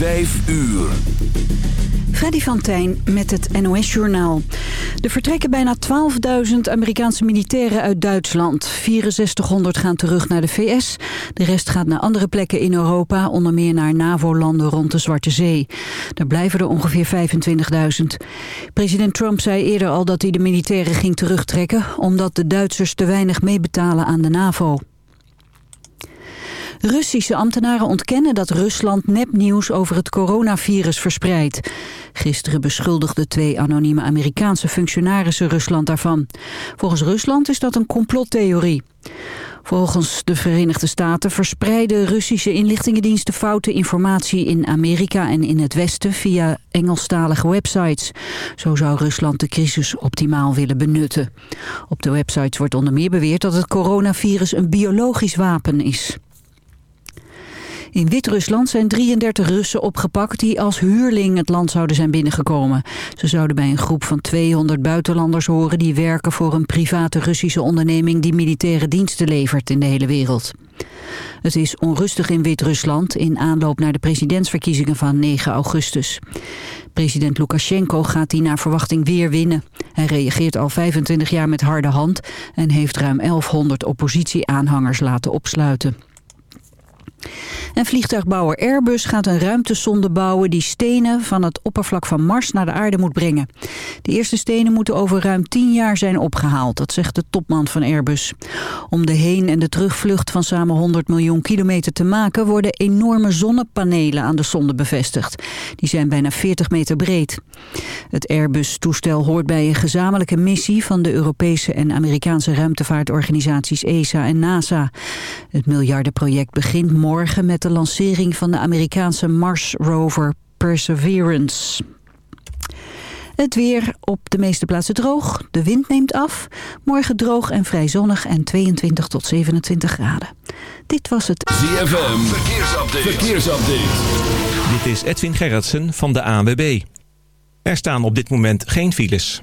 Vijf uur. Freddy van Tijn met het NOS-journaal. Er vertrekken bijna 12.000 Amerikaanse militairen uit Duitsland. 6400 gaan terug naar de VS. De rest gaat naar andere plekken in Europa, onder meer naar NAVO-landen rond de Zwarte Zee. Daar blijven er ongeveer 25.000. President Trump zei eerder al dat hij de militairen ging terugtrekken... omdat de Duitsers te weinig meebetalen aan de NAVO. Russische ambtenaren ontkennen dat Rusland nepnieuws over het coronavirus verspreidt. Gisteren beschuldigden twee anonieme Amerikaanse functionarissen Rusland daarvan. Volgens Rusland is dat een complottheorie. Volgens de Verenigde Staten verspreiden Russische inlichtingendiensten foute informatie in Amerika en in het Westen via Engelstalige websites. Zo zou Rusland de crisis optimaal willen benutten. Op de websites wordt onder meer beweerd dat het coronavirus een biologisch wapen is. In Wit-Rusland zijn 33 Russen opgepakt die als huurling het land zouden zijn binnengekomen. Ze zouden bij een groep van 200 buitenlanders horen die werken voor een private Russische onderneming die militaire diensten levert in de hele wereld. Het is onrustig in Wit-Rusland in aanloop naar de presidentsverkiezingen van 9 augustus. President Lukashenko gaat die naar verwachting weer winnen. Hij reageert al 25 jaar met harde hand en heeft ruim 1100 oppositieaanhangers laten opsluiten. En vliegtuigbouwer Airbus gaat een ruimtesonde bouwen die stenen van het oppervlak van Mars naar de aarde moet brengen. De eerste stenen moeten over ruim 10 jaar zijn opgehaald, dat zegt de topman van Airbus. Om de heen- en de terugvlucht van samen 100 miljoen kilometer te maken worden enorme zonnepanelen aan de sonde bevestigd. Die zijn bijna 40 meter breed. Het Airbus-toestel hoort bij een gezamenlijke missie van de Europese en Amerikaanse ruimtevaartorganisaties ESA en NASA. Het miljardenproject begint morgen met de lancering van de Amerikaanse Mars rover Perseverance. Het weer op de meeste plaatsen droog. De wind neemt af. Morgen droog en vrij zonnig en 22 tot 27 graden. Dit was het ZFM. Verkeersupdate. Verkeersupdate. Dit is Edwin Gerritsen van de ANWB. Er staan op dit moment geen files.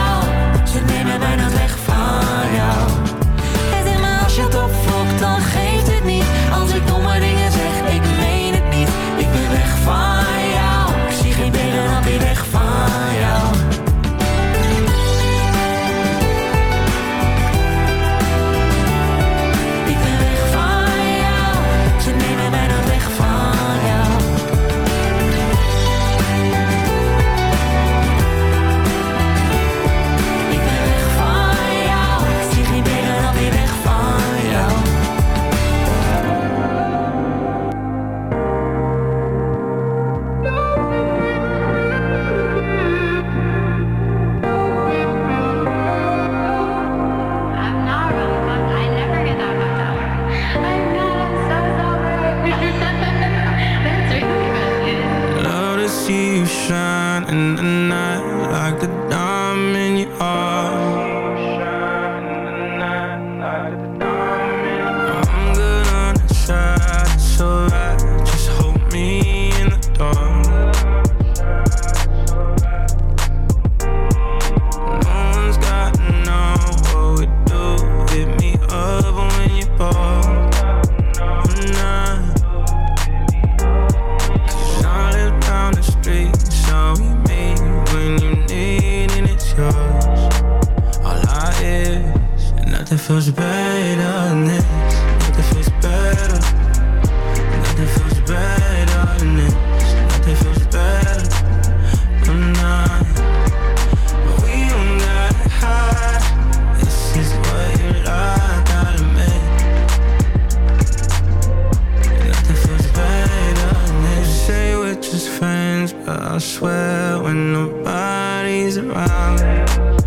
Yeah.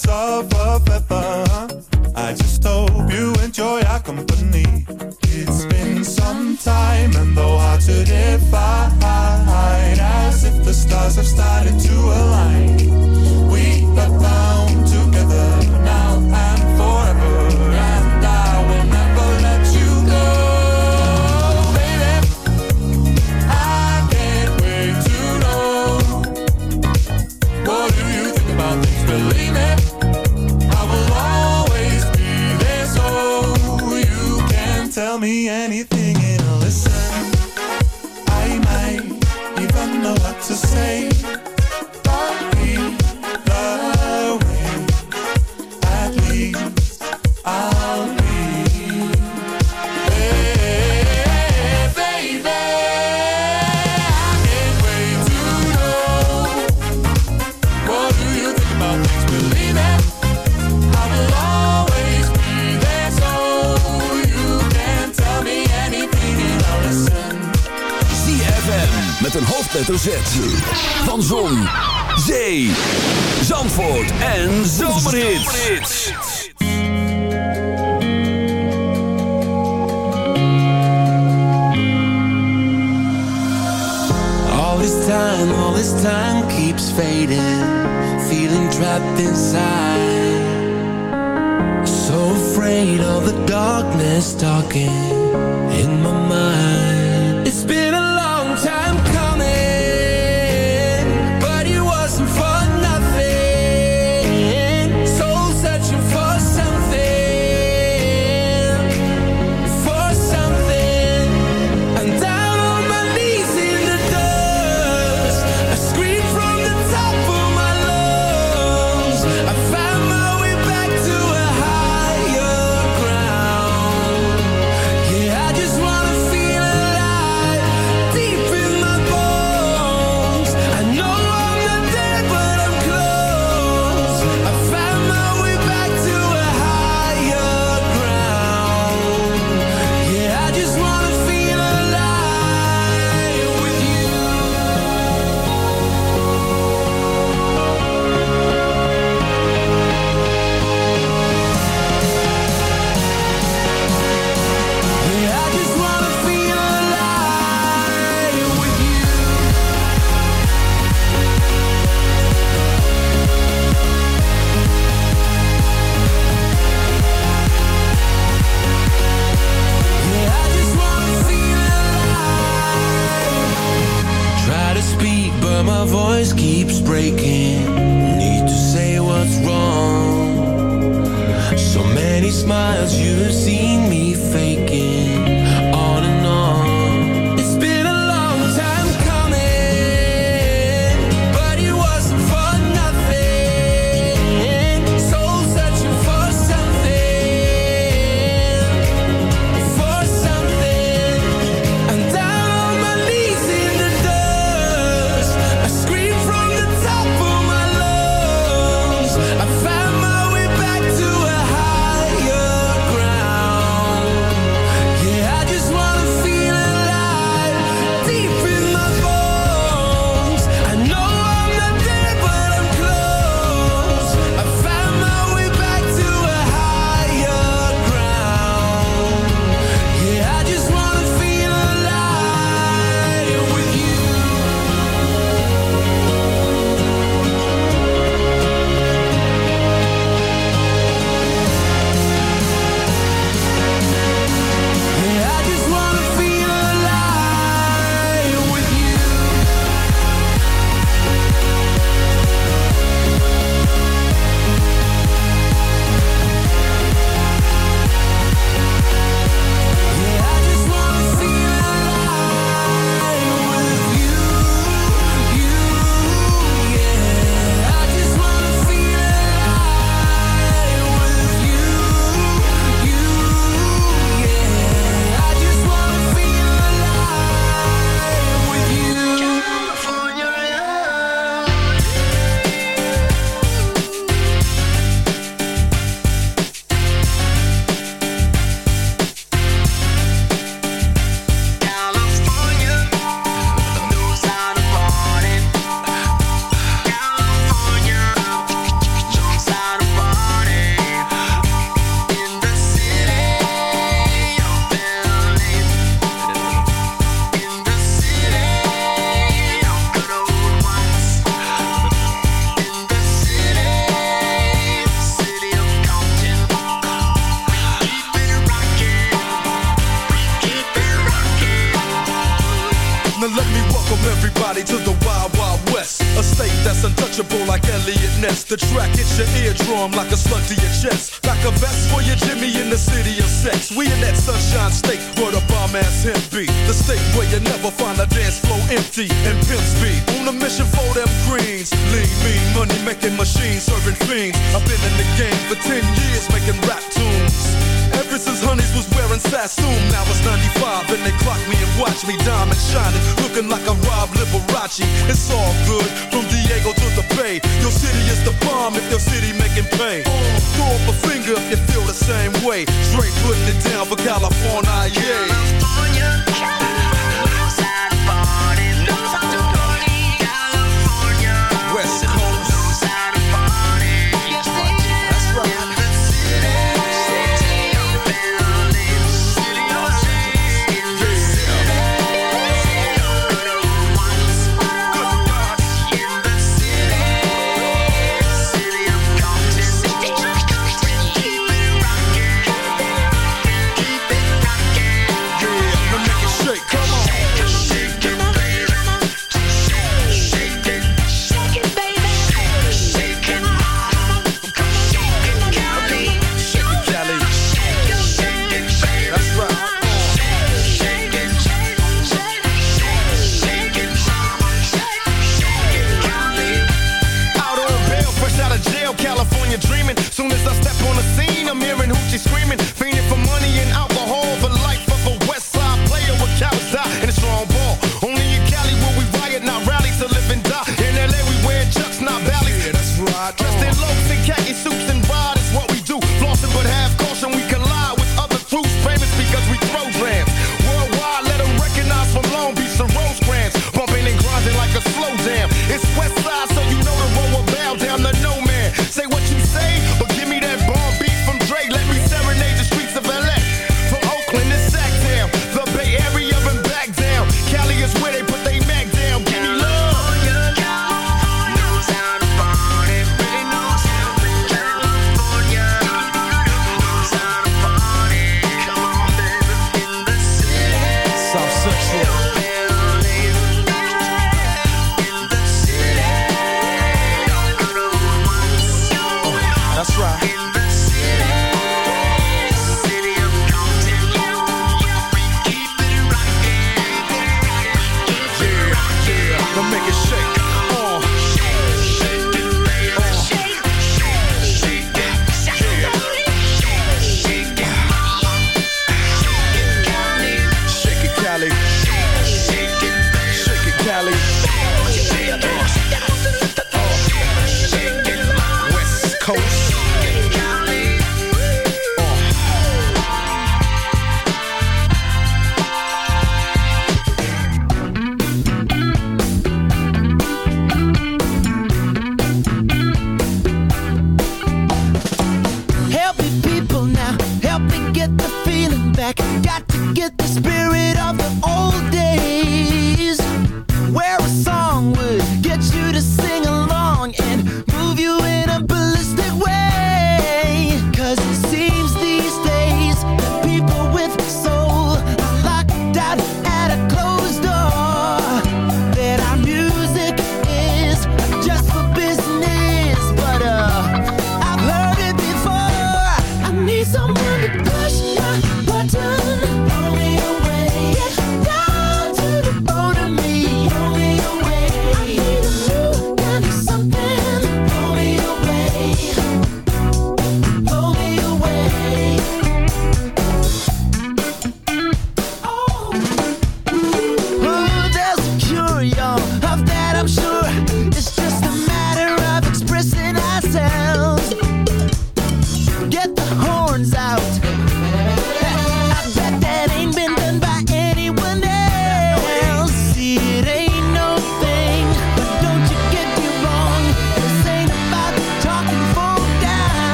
it's all forever. I just hope you enjoy our company. It's been some time, and though hard to define, as if the stars have started to align. van Zon, Zee, Zandvoort en Zomerhit. All this time, all this time keeps fading. Feeling trapped inside. So afraid of the darkness talking in my mind. It's where you never find a dance floor empty and pimp speed. On a mission for them greens, lean, mean, money making machines, serving fiends. I've been in the game for 10 years making rap tunes. Ever since Honeys was wearing Sassoon Now it's 95 and they clock me and watch me Diamond shining, looking like I robbed Liberace It's all good, from Diego to the Bay Your city is the bomb if your city making pay Throw up a finger if you feel the same way Straight putting it down for California, yeah California.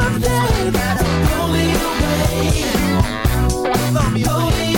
I'm only you made. Love me, only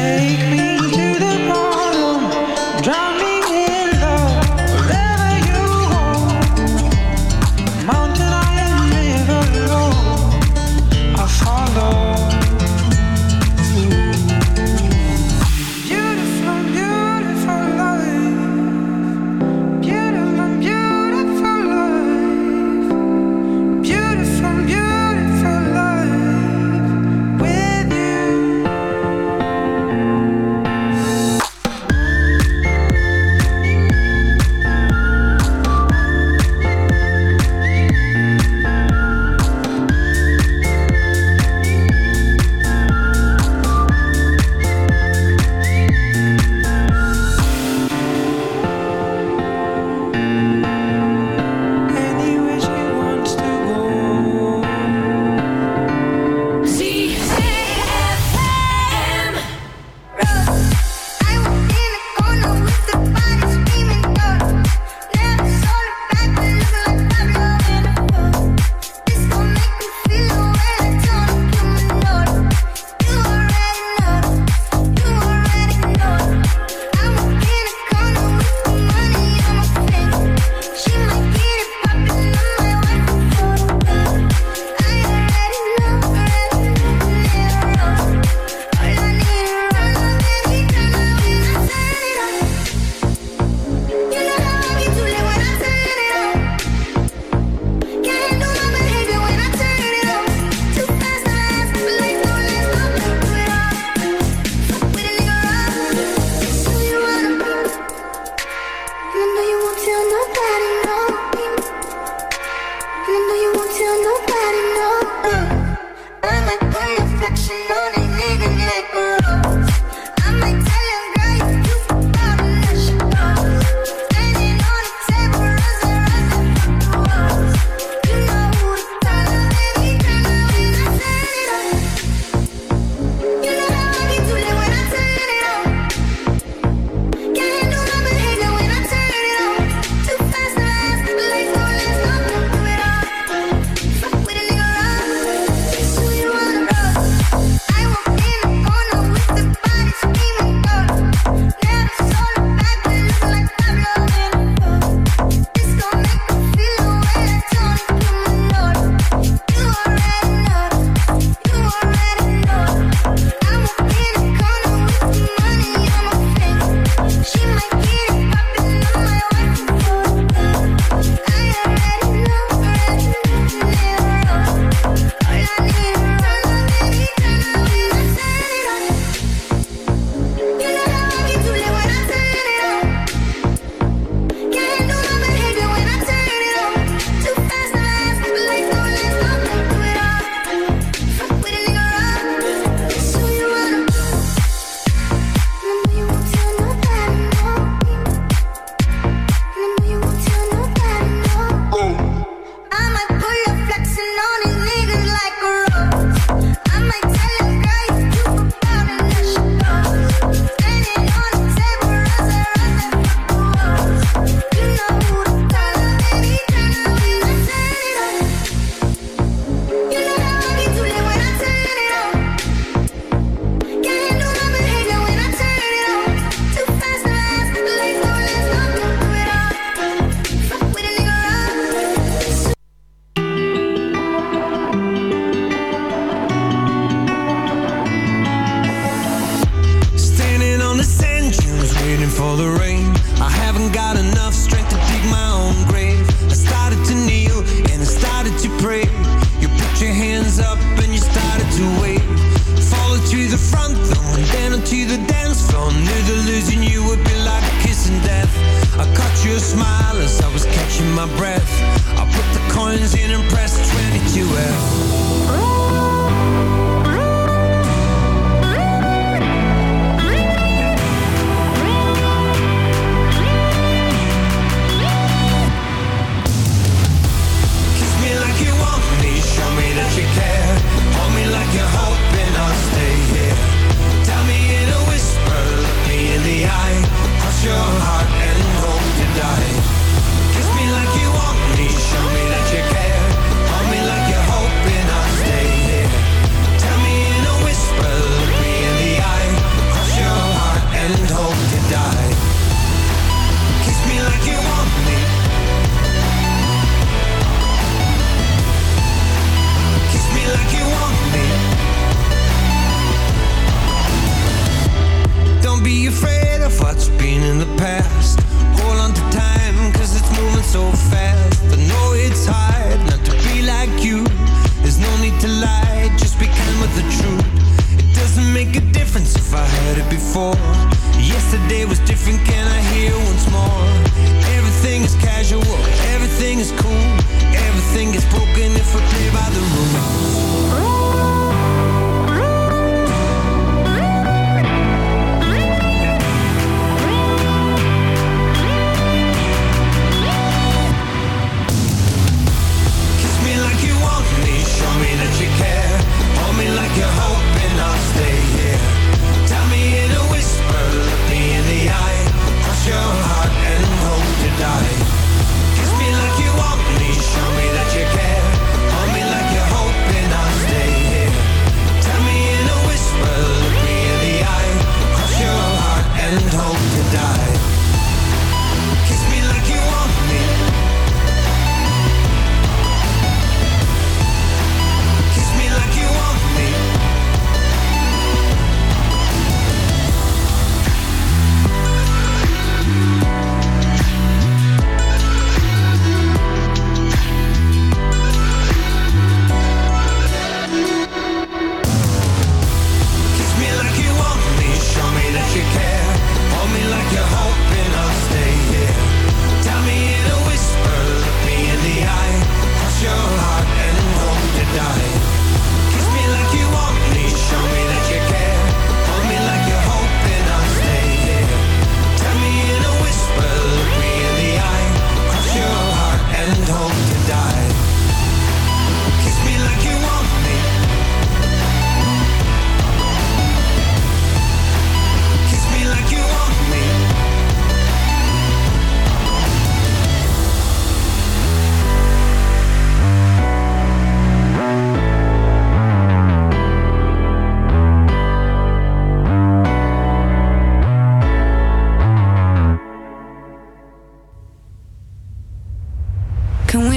Take.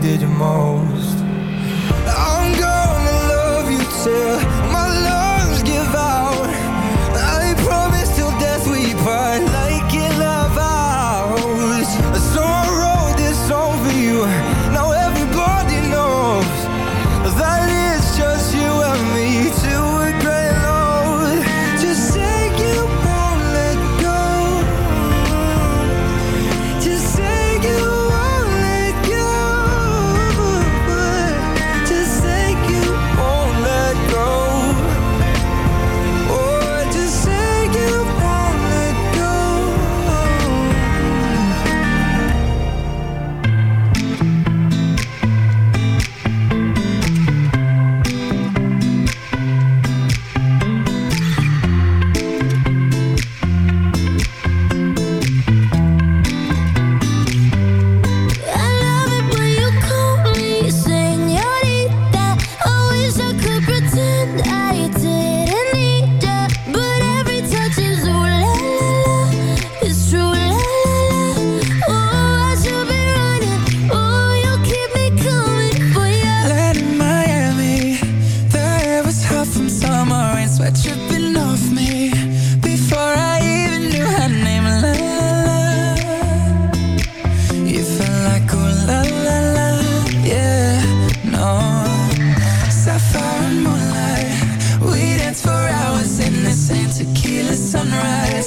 needed you most.